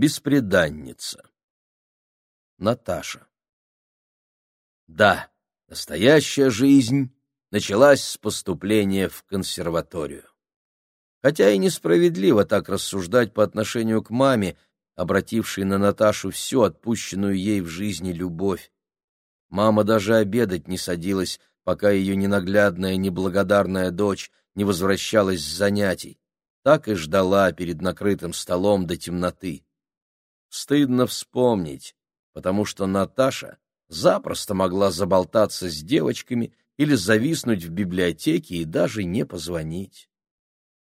Беспреданница. Наташа. Да, настоящая жизнь началась с поступления в консерваторию. Хотя и несправедливо так рассуждать по отношению к маме, обратившей на Наташу всю отпущенную ей в жизни любовь. Мама даже обедать не садилась, пока ее ненаглядная неблагодарная дочь не возвращалась с занятий. Так и ждала перед накрытым столом до темноты. Стыдно вспомнить, потому что Наташа запросто могла заболтаться с девочками или зависнуть в библиотеке и даже не позвонить.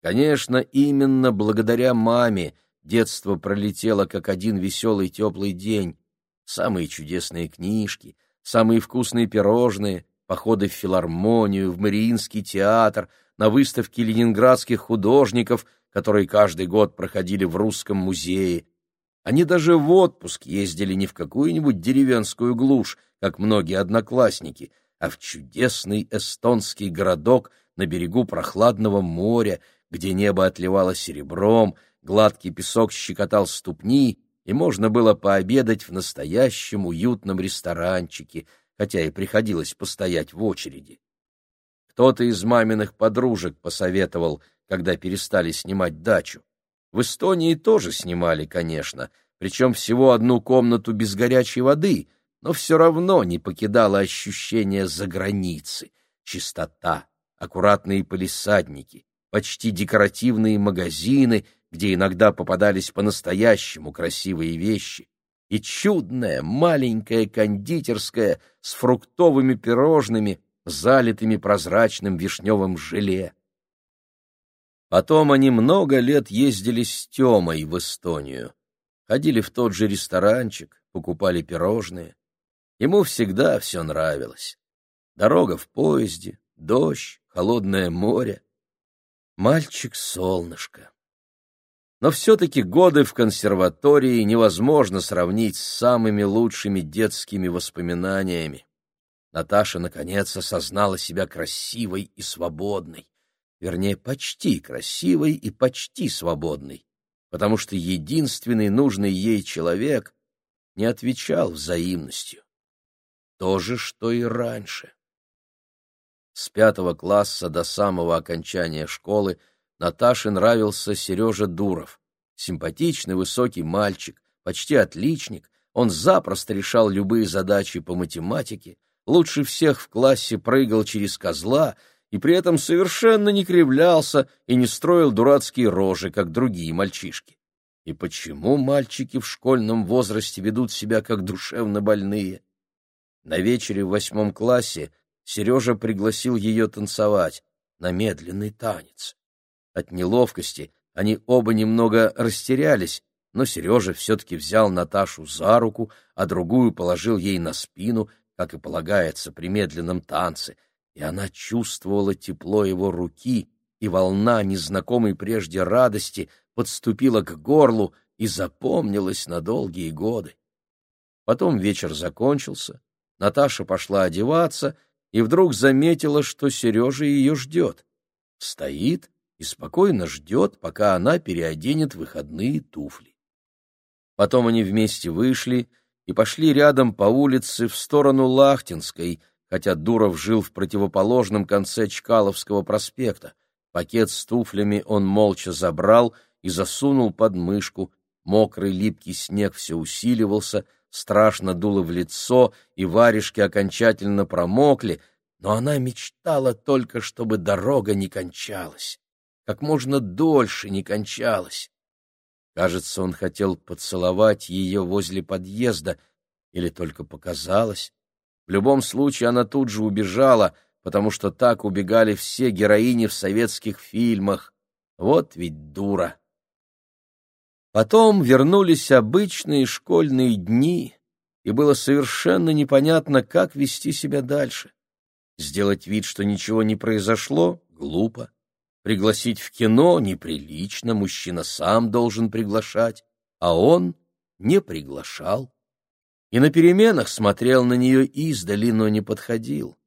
Конечно, именно благодаря маме детство пролетело как один веселый теплый день. Самые чудесные книжки, самые вкусные пирожные, походы в филармонию, в Мариинский театр, на выставки ленинградских художников, которые каждый год проходили в Русском музее, они даже в отпуск ездили не в какую-нибудь деревенскую глушь, как многие одноклассники, а в чудесный эстонский городок на берегу прохладного моря, где небо отливало серебром, гладкий песок щекотал ступни, и можно было пообедать в настоящем уютном ресторанчике, хотя и приходилось постоять в очереди. Кто-то из маминых подружек посоветовал, когда перестали снимать дачу. В Эстонии тоже снимали, конечно, причем всего одну комнату без горячей воды, но все равно не покидало ощущение заграницы, чистота, аккуратные полисадники, почти декоративные магазины, где иногда попадались по-настоящему красивые вещи, и чудная маленькая кондитерская с фруктовыми пирожными, залитыми прозрачным вишневым желе. Потом они много лет ездили с Тёмой в Эстонию. Ходили в тот же ресторанчик, покупали пирожные. Ему всегда все нравилось. Дорога в поезде, дождь, холодное море. Мальчик-солнышко. Но все-таки годы в консерватории невозможно сравнить с самыми лучшими детскими воспоминаниями. Наташа, наконец, осознала себя красивой и свободной вернее, почти красивой и почти свободной, потому что единственный нужный ей человек не отвечал взаимностью. То же, что и раньше. С пятого класса до самого окончания школы Наташе нравился Сережа Дуров. Симпатичный высокий мальчик, почти отличник, он запросто решал любые задачи по математике, лучше всех в классе прыгал через козла — и при этом совершенно не кривлялся и не строил дурацкие рожи, как другие мальчишки. И почему мальчики в школьном возрасте ведут себя как душевно больные? На вечере в восьмом классе Сережа пригласил ее танцевать на медленный танец. От неловкости они оба немного растерялись, но Сережа все-таки взял Наташу за руку, а другую положил ей на спину, как и полагается при медленном танце, и она чувствовала тепло его руки, и волна незнакомой прежде радости подступила к горлу и запомнилась на долгие годы. Потом вечер закончился, Наташа пошла одеваться и вдруг заметила, что Сережа ее ждет. Стоит и спокойно ждет, пока она переоденет выходные туфли. Потом они вместе вышли и пошли рядом по улице в сторону Лахтинской — хотя Дуров жил в противоположном конце Чкаловского проспекта. Пакет с туфлями он молча забрал и засунул под мышку. Мокрый липкий снег все усиливался, страшно дуло в лицо, и варежки окончательно промокли, но она мечтала только, чтобы дорога не кончалась, как можно дольше не кончалась. Кажется, он хотел поцеловать ее возле подъезда, или только показалось. В любом случае она тут же убежала, потому что так убегали все героини в советских фильмах. Вот ведь дура. Потом вернулись обычные школьные дни, и было совершенно непонятно, как вести себя дальше. Сделать вид, что ничего не произошло, глупо. Пригласить в кино неприлично, мужчина сам должен приглашать, а он не приглашал и на переменах смотрел на нее издали, но не подходил.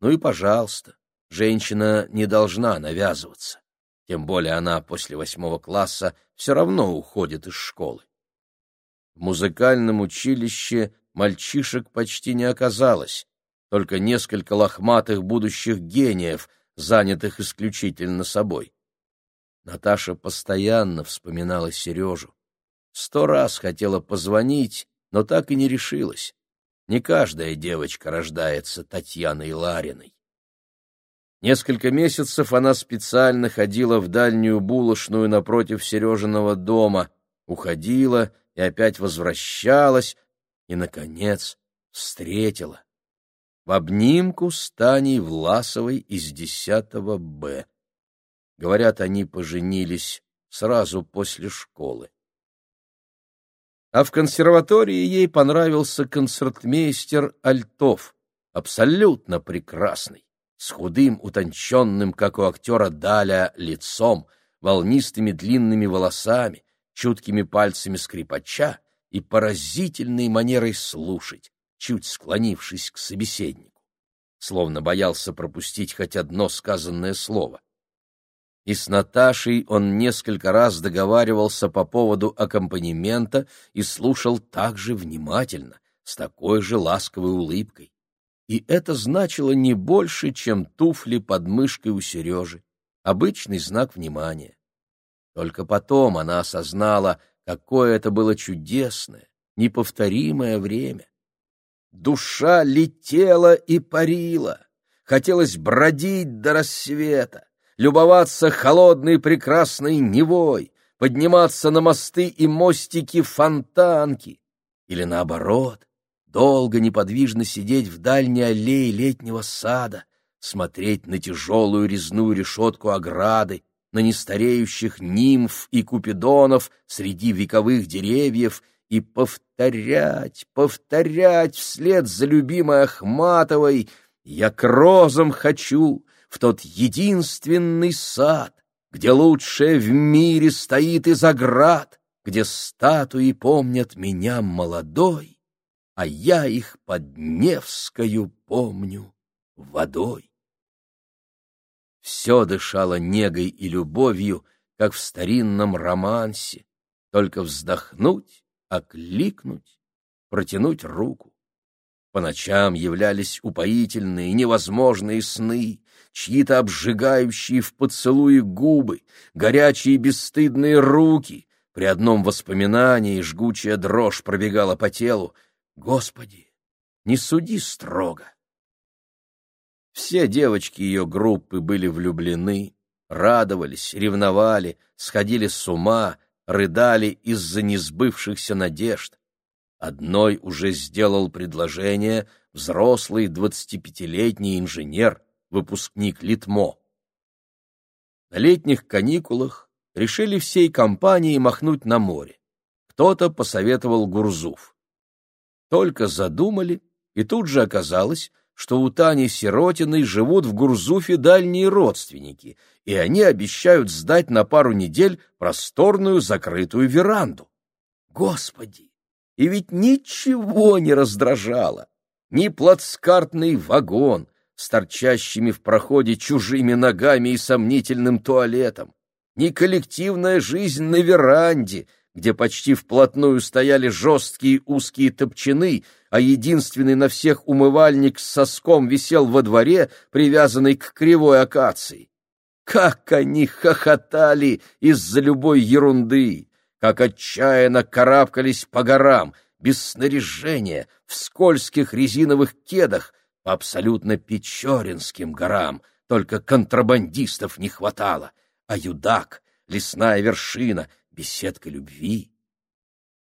Ну и пожалуйста, женщина не должна навязываться. Тем более она после восьмого класса все равно уходит из школы. В музыкальном училище мальчишек почти не оказалось, только несколько лохматых будущих гениев, занятых исключительно собой. Наташа постоянно вспоминала Сережу. Сто раз хотела позвонить, но так и не решилась. Не каждая девочка рождается Татьяной Лариной. Несколько месяцев она специально ходила в дальнюю булочную напротив Сережиного дома, уходила и опять возвращалась, и, наконец, встретила. В обнимку с Таней Власовой из 10 Б. Говорят, они поженились сразу после школы. А в консерватории ей понравился концертмейстер Альтов, абсолютно прекрасный, с худым, утонченным, как у актера Даля, лицом, волнистыми длинными волосами, чуткими пальцами скрипача и поразительной манерой слушать, чуть склонившись к собеседнику, словно боялся пропустить хоть одно сказанное слово и с Наташей он несколько раз договаривался по поводу аккомпанемента и слушал так же внимательно, с такой же ласковой улыбкой. И это значило не больше, чем туфли под мышкой у Сережи, обычный знак внимания. Только потом она осознала, какое это было чудесное, неповторимое время. Душа летела и парила, хотелось бродить до рассвета, любоваться холодной прекрасной Невой, подниматься на мосты и мостики фонтанки, или наоборот, долго неподвижно сидеть в дальней аллее летнего сада, смотреть на тяжелую резную решетку ограды, на нестареющих нимф и купидонов среди вековых деревьев и повторять, повторять вслед за любимой Ахматовой «Я к розам хочу, в тот единственный сад, где лучшее в мире стоит из оград, где статуи помнят меня молодой, а я их под Невскою помню водой. Все дышало негой и любовью, как в старинном романсе, только вздохнуть, окликнуть, протянуть руку. По ночам являлись упоительные, невозможные сны, чьи-то обжигающие в поцелуи губы, горячие бесстыдные руки. При одном воспоминании жгучая дрожь пробегала по телу. Господи, не суди строго. Все девочки ее группы были влюблены, радовались, ревновали, сходили с ума, рыдали из-за несбывшихся надежд. Одной уже сделал предложение взрослый двадцатипятилетний инженер, выпускник Литмо. На летних каникулах решили всей компанией махнуть на море. Кто-то посоветовал Гурзуф. Только задумали, и тут же оказалось, что у Тани Сиротиной живут в Гурзуфе дальние родственники, и они обещают сдать на пару недель просторную закрытую веранду. Господи! И ведь ничего не раздражало. Ни плацкартный вагон, с торчащими в проходе чужими ногами и сомнительным туалетом, ни коллективная жизнь на веранде, где почти вплотную стояли жесткие узкие топчаны, а единственный на всех умывальник с соском висел во дворе, привязанный к кривой акации. Как они хохотали из-за любой ерунды, как отчаянно карабкались по горам, без снаряжения, в скользких резиновых кедах, по абсолютно Печоринским горам, только контрабандистов не хватало, а юдак, лесная вершина, беседка любви.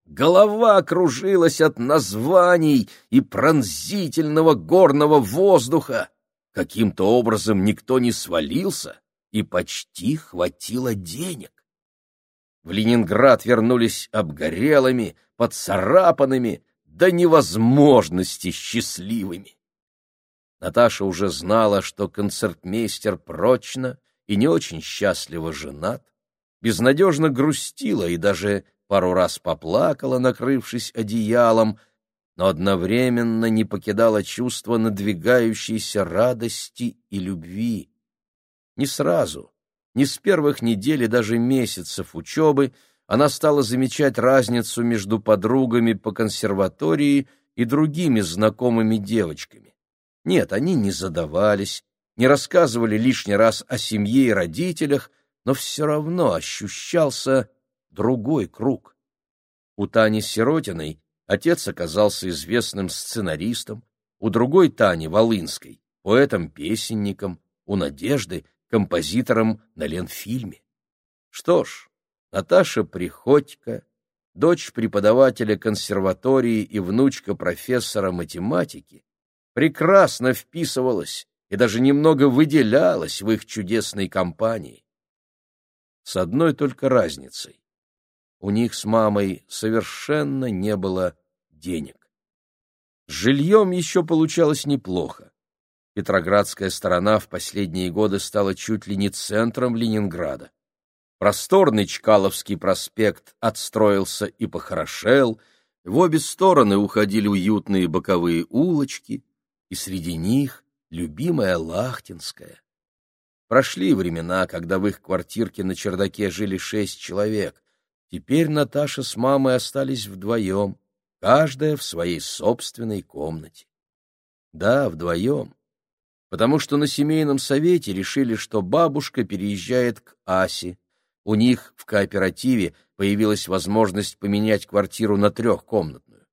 Голова кружилась от названий и пронзительного горного воздуха. Каким-то образом никто не свалился, и почти хватило денег. В Ленинград вернулись обгорелыми, поцарапанными, до невозможности счастливыми. Наташа уже знала, что концертмейстер прочно и не очень счастливо женат, безнадежно грустила и даже пару раз поплакала, накрывшись одеялом, но одновременно не покидала чувство надвигающейся радости и любви. Не сразу, не с первых недель и даже месяцев учебы она стала замечать разницу между подругами по консерватории и другими знакомыми девочками. Нет, они не задавались, не рассказывали лишний раз о семье и родителях, но все равно ощущался другой круг. У Тани Сиротиной отец оказался известным сценаристом, у другой Тани Волынской — поэтом-песенником, у Надежды — композитором на Ленфильме. Что ж, Наташа Приходько, дочь преподавателя консерватории и внучка профессора математики, прекрасно вписывалась и даже немного выделялась в их чудесной компании. С одной только разницей. У них с мамой совершенно не было денег. С жильем еще получалось неплохо. Петроградская сторона в последние годы стала чуть ли не центром Ленинграда. Просторный Чкаловский проспект отстроился и похорошел, в обе стороны уходили уютные боковые улочки, и среди них любимая Лахтинская. Прошли времена, когда в их квартирке на чердаке жили шесть человек. Теперь Наташа с мамой остались вдвоем, каждая в своей собственной комнате. Да, вдвоем, потому что на семейном совете решили, что бабушка переезжает к Асе, у них в кооперативе появилась возможность поменять квартиру на трехкомнатную.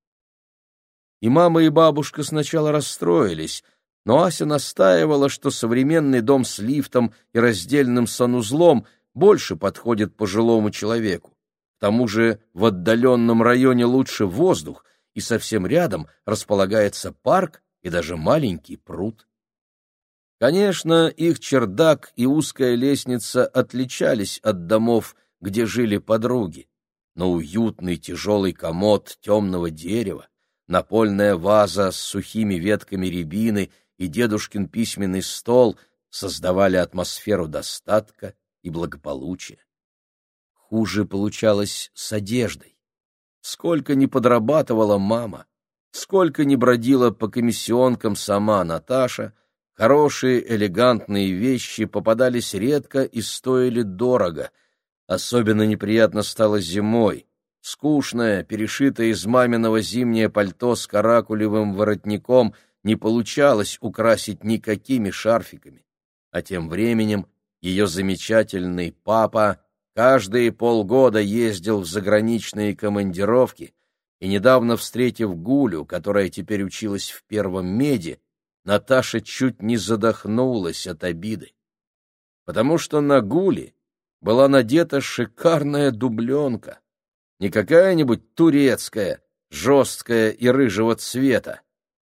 И мама, и бабушка сначала расстроились, но Ася настаивала, что современный дом с лифтом и раздельным санузлом больше подходит пожилому человеку. К тому же в отдаленном районе лучше воздух, и совсем рядом располагается парк и даже маленький пруд. Конечно, их чердак и узкая лестница отличались от домов, где жили подруги, но уютный тяжелый комод темного дерева, напольная ваза с сухими ветками рябины и дедушкин письменный стол создавали атмосферу достатка и благополучия. Хуже получалось с одеждой. Сколько не подрабатывала мама, сколько не бродила по комиссионкам сама Наташа — Хорошие, элегантные вещи попадались редко и стоили дорого. Особенно неприятно стало зимой. Скучное, перешитое из маминого зимнее пальто с каракулевым воротником не получалось украсить никакими шарфиками. А тем временем ее замечательный папа каждые полгода ездил в заграничные командировки, и, недавно встретив Гулю, которая теперь училась в первом меди, Наташа чуть не задохнулась от обиды, потому что на гуле была надета шикарная дубленка, не какая-нибудь турецкая, жесткая и рыжего цвета.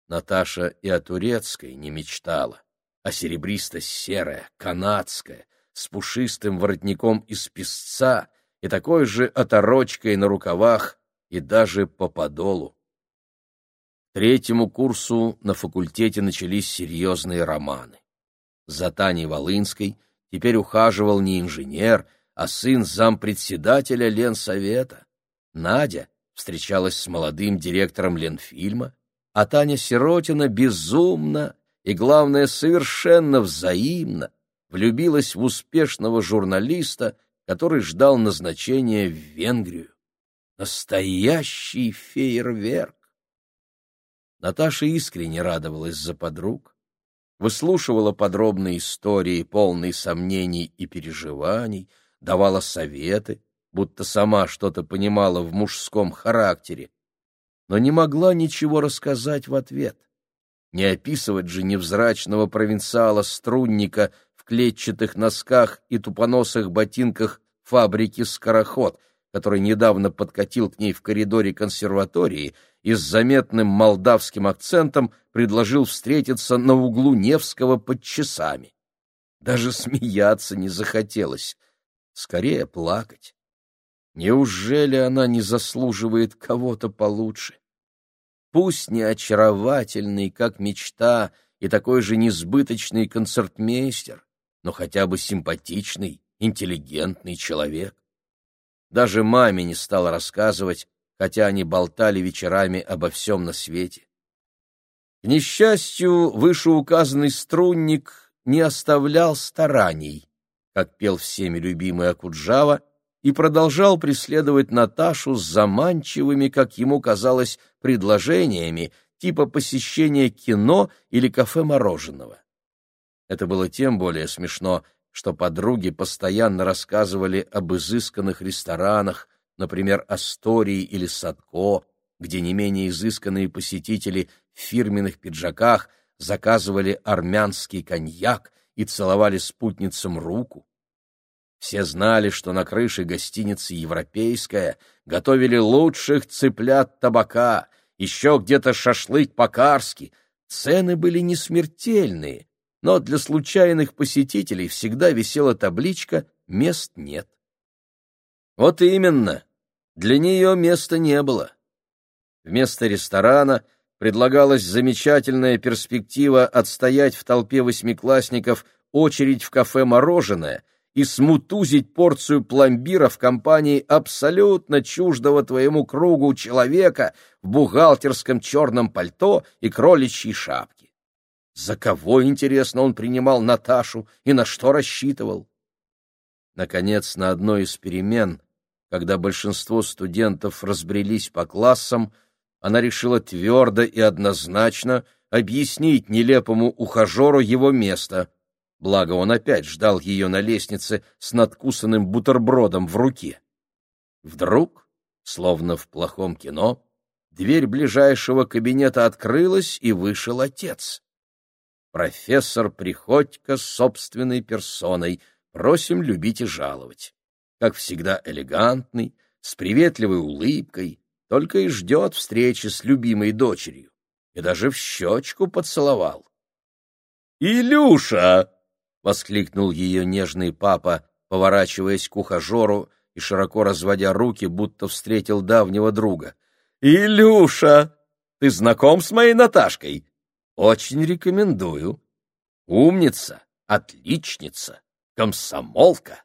Наташа и о турецкой не мечтала, а серебристо-серая, канадская, с пушистым воротником из песца и такой же оторочкой на рукавах и даже по подолу третьему курсу на факультете начались серьезные романы. За Таней Волынской теперь ухаживал не инженер, а сын зампредседателя Ленсовета. Надя встречалась с молодым директором Ленфильма, а Таня Сиротина безумно и, главное, совершенно взаимно влюбилась в успешного журналиста, который ждал назначения в Венгрию. Настоящий фейерверк! Наташа искренне радовалась за подруг, выслушивала подробные истории, полные сомнений и переживаний, давала советы, будто сама что-то понимала в мужском характере, но не могла ничего рассказать в ответ. Не описывать же невзрачного провинциала-струнника в клетчатых носках и тупоносых ботинках фабрики «Скороход», который недавно подкатил к ней в коридоре консерватории и с заметным молдавским акцентом предложил встретиться на углу Невского под часами. Даже смеяться не захотелось, скорее плакать. Неужели она не заслуживает кого-то получше? Пусть не очаровательный, как мечта, и такой же несбыточный концертмейстер, но хотя бы симпатичный, интеллигентный человек. Даже маме не стала рассказывать, хотя они болтали вечерами обо всем на свете. К несчастью, вышеуказанный струнник не оставлял стараний, как пел всеми любимый Акуджава, и продолжал преследовать Наташу с заманчивыми, как ему казалось, предложениями, типа посещения кино или кафе мороженого. Это было тем более смешно, что подруги постоянно рассказывали об изысканных ресторанах, например, Астории или Садко, где не менее изысканные посетители в фирменных пиджаках заказывали армянский коньяк и целовали спутницам руку. Все знали, что на крыше гостиницы «Европейская» готовили лучших цыплят табака, еще где-то шашлык по-карски. Цены были не смертельные, но для случайных посетителей всегда висела табличка «Мест нет». Вот именно, для нее места не было. Вместо ресторана предлагалась замечательная перспектива отстоять в толпе восьмиклассников очередь в кафе «Мороженое», и смутузить порцию пломбира в компании абсолютно чуждого твоему кругу человека в бухгалтерском черном пальто и кроличьей шапке. За кого, интересно, он принимал Наташу и на что рассчитывал? Наконец, на одной из перемен, когда большинство студентов разбрелись по классам, она решила твердо и однозначно объяснить нелепому ухажеру его место — благо он опять ждал ее на лестнице с надкусанным бутербродом в руке. Вдруг, словно в плохом кино, дверь ближайшего кабинета открылась, и вышел отец. Профессор Приходько собственной персоной, просим любить и жаловать. Как всегда элегантный, с приветливой улыбкой, только и ждет встречи с любимой дочерью. И даже в щечку поцеловал. «Илюша!» — воскликнул ее нежный папа, поворачиваясь к ухажеру и широко разводя руки, будто встретил давнего друга. «Илюша, ты знаком с моей Наташкой? Очень рекомендую. Умница, отличница, комсомолка».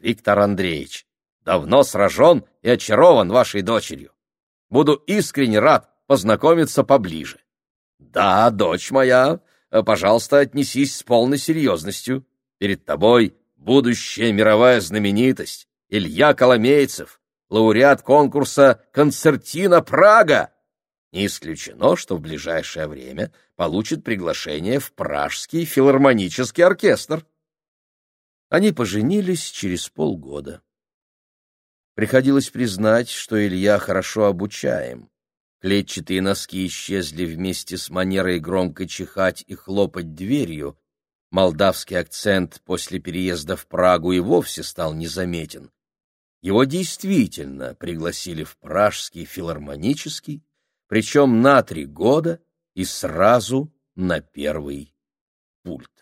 Виктор Андреевич, давно сражен и очарован вашей дочерью. Буду искренне рад познакомиться поближе. Да, дочь моя, Э, пожалуйста, отнесись с полной серьезностью. Перед тобой будущая мировая знаменитость Илья Коломейцев, лауреат конкурса «Концертина Прага». Не исключено, что в ближайшее время получит приглашение в Пражский филармонический оркестр. Они поженились через полгода. Приходилось признать, что Илья хорошо обучаем. Клетчатые носки исчезли вместе с манерой громко чихать и хлопать дверью. Молдавский акцент после переезда в Прагу и вовсе стал незаметен. Его действительно пригласили в Пражский филармонический, причем на три года и сразу на первый пульт.